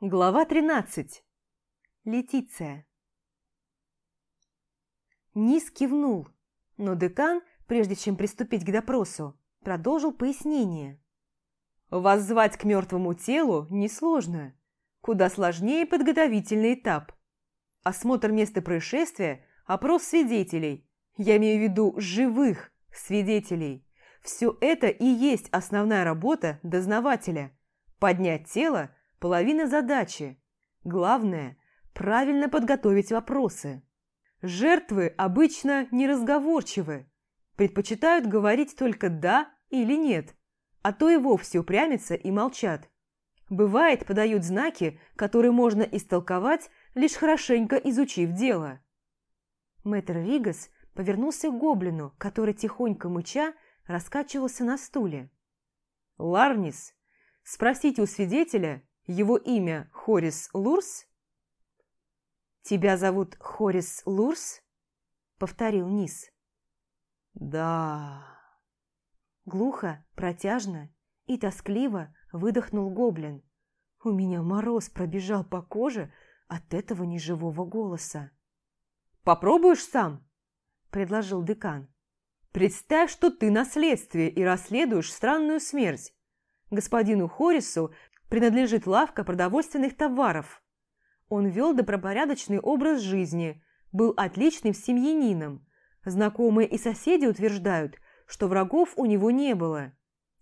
Глава 13. Летиция. Низ кивнул, но декан, прежде чем приступить к допросу, продолжил пояснение. Вас звать к мертвому телу несложно. Куда сложнее подготовительный этап. Осмотр места происшествия, опрос свидетелей. Я имею в виду живых свидетелей. Все это и есть основная работа дознавателя. Поднять тело – Половина задачи. Главное – правильно подготовить вопросы. Жертвы обычно неразговорчивы, предпочитают говорить только «да» или «нет», а то и вовсе упрямятся и молчат. Бывает, подают знаки, которые можно истолковать, лишь хорошенько изучив дело. Мэтр Ригас повернулся к гоблину, который тихонько мыча раскачивался на стуле. «Ларнис, спросите у свидетеля, его имя Хорис Лурс? «Тебя зовут Хорис Лурс?» — повторил Низ. «Да...» Глухо, протяжно и тоскливо выдохнул гоблин. У меня мороз пробежал по коже от этого неживого голоса. «Попробуешь сам?» – предложил декан. «Представь, что ты на следствии и расследуешь странную смерть. Господину Хорису принадлежит лавка продовольственных товаров. Он вел добропорядочный образ жизни, был отличным семьянином. Знакомые и соседи утверждают, что врагов у него не было.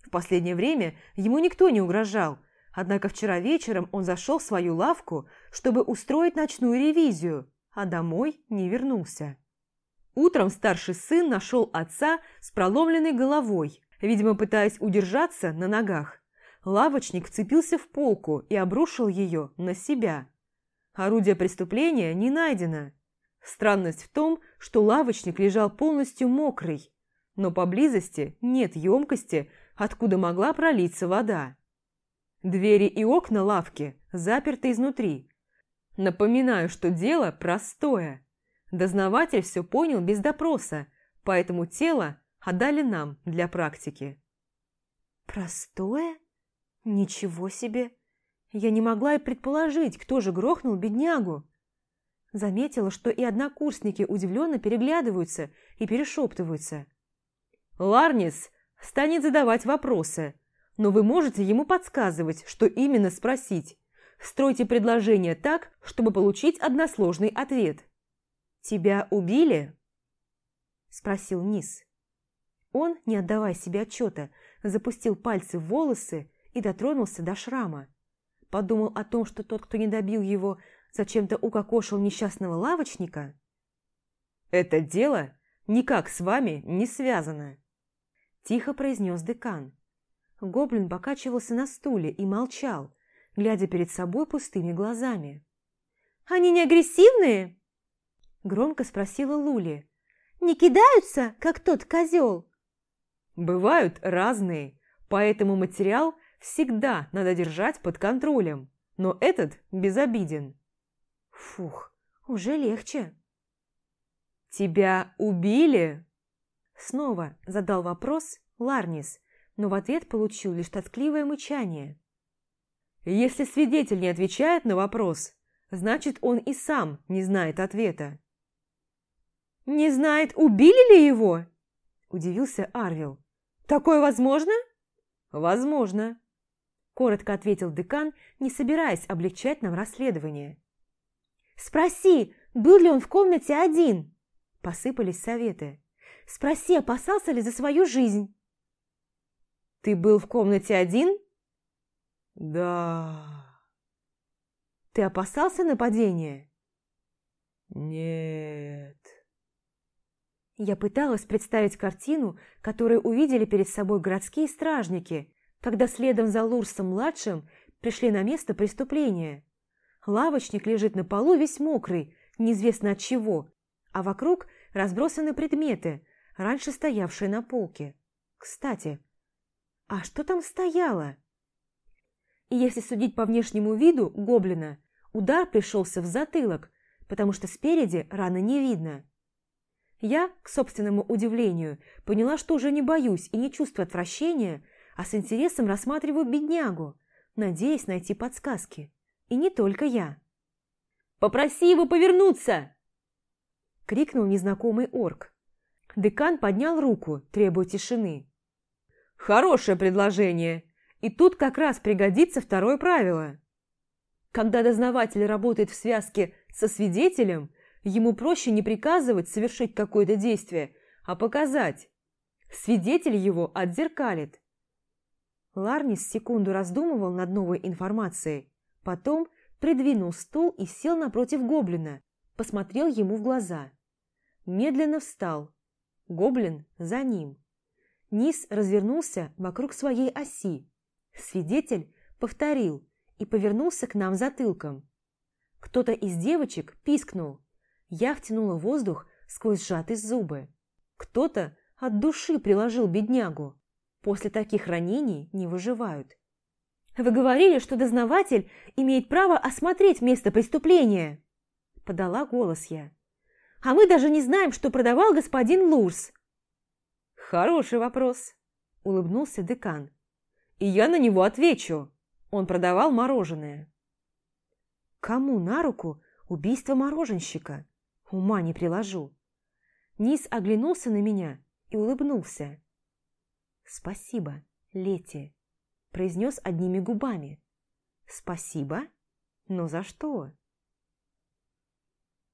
В последнее время ему никто не угрожал, однако вчера вечером он зашел в свою лавку, чтобы устроить ночную ревизию, а домой не вернулся. Утром старший сын нашел отца с проломленной головой, видимо, пытаясь удержаться на ногах. Лавочник вцепился в полку и обрушил ее на себя. Орудие преступления не найдено. Странность в том, что лавочник лежал полностью мокрый, но поблизости нет емкости, откуда могла пролиться вода. Двери и окна лавки заперты изнутри. Напоминаю, что дело простое. Дознаватель все понял без допроса, поэтому тело отдали нам для практики. «Простое?» Ничего себе! Я не могла и предположить, кто же грохнул беднягу. Заметила, что и однокурсники удивленно переглядываются и перешептываются. Ларнис станет задавать вопросы, но вы можете ему подсказывать, что именно спросить. Стройте предложение так, чтобы получить односложный ответ. «Тебя убили?» – спросил Низ. Он, не отдавая себе отчета, запустил пальцы в волосы и дотронулся до шрама. Подумал о том, что тот, кто не добил его, зачем-то укокошил несчастного лавочника. «Это дело никак с вами не связано», – тихо произнес декан. Гоблин покачивался на стуле и молчал, глядя перед собой пустыми глазами. «Они не агрессивные?» – громко спросила Лули. «Не кидаются, как тот козел?» «Бывают разные, поэтому материал – всегда надо держать под контролем, но этот безобиден. Фух, уже легче. «Тебя убили?» Снова задал вопрос Ларнис, но в ответ получил лишь тоскливое мычание. «Если свидетель не отвечает на вопрос, значит, он и сам не знает ответа». «Не знает, убили ли его?» – удивился Арвил. «Такое возможно?» «Возможно», коротко ответил декан, не собираясь облегчать нам расследование. «Спроси, был ли он в комнате один?» Посыпались советы. «Спроси, опасался ли за свою жизнь?» «Ты был в комнате один?» «Да...» «Ты опасался нападения?» «Нет...» Я пыталась представить картину, которую увидели перед собой городские стражники, когда следом за Лурсом-младшим пришли на место преступления. Лавочник лежит на полу весь мокрый, неизвестно от чего, а вокруг разбросаны предметы, раньше стоявшие на полке. Кстати, а что там стояло? И если судить по внешнему виду гоблина, удар пришелся в затылок, потому что спереди раны не видно. Я, к собственному удивлению, поняла, что уже не боюсь и не чувствую отвращения, а с интересом рассматриваю беднягу, надеясь найти подсказки. И не только я. «Попроси его повернуться!» Крикнул незнакомый орк. Декан поднял руку, требуя тишины. «Хорошее предложение. И тут как раз пригодится второе правило. Когда дознаватель работает в связке со свидетелем, ему проще не приказывать совершить какое-то действие, а показать. Свидетель его отзеркалит. Ларнис секунду раздумывал над новой информацией, потом придвинул стул и сел напротив гоблина, посмотрел ему в глаза. Медленно встал. Гоблин за ним. Низ развернулся вокруг своей оси. Свидетель повторил и повернулся к нам затылком. Кто-то из девочек пискнул. Я втянула воздух сквозь сжатые зубы. Кто-то от души приложил беднягу. После таких ранений не выживают. «Вы говорили, что дознаватель имеет право осмотреть место преступления!» Подала голос я. «А мы даже не знаем, что продавал господин Лурс!» «Хороший вопрос!» – улыбнулся декан. «И я на него отвечу!» Он продавал мороженое. Кому на руку убийство мороженщика? Ума не приложу. Низ оглянулся на меня и улыбнулся. «Спасибо, Лети», – произнес одними губами. «Спасибо? Но за что?»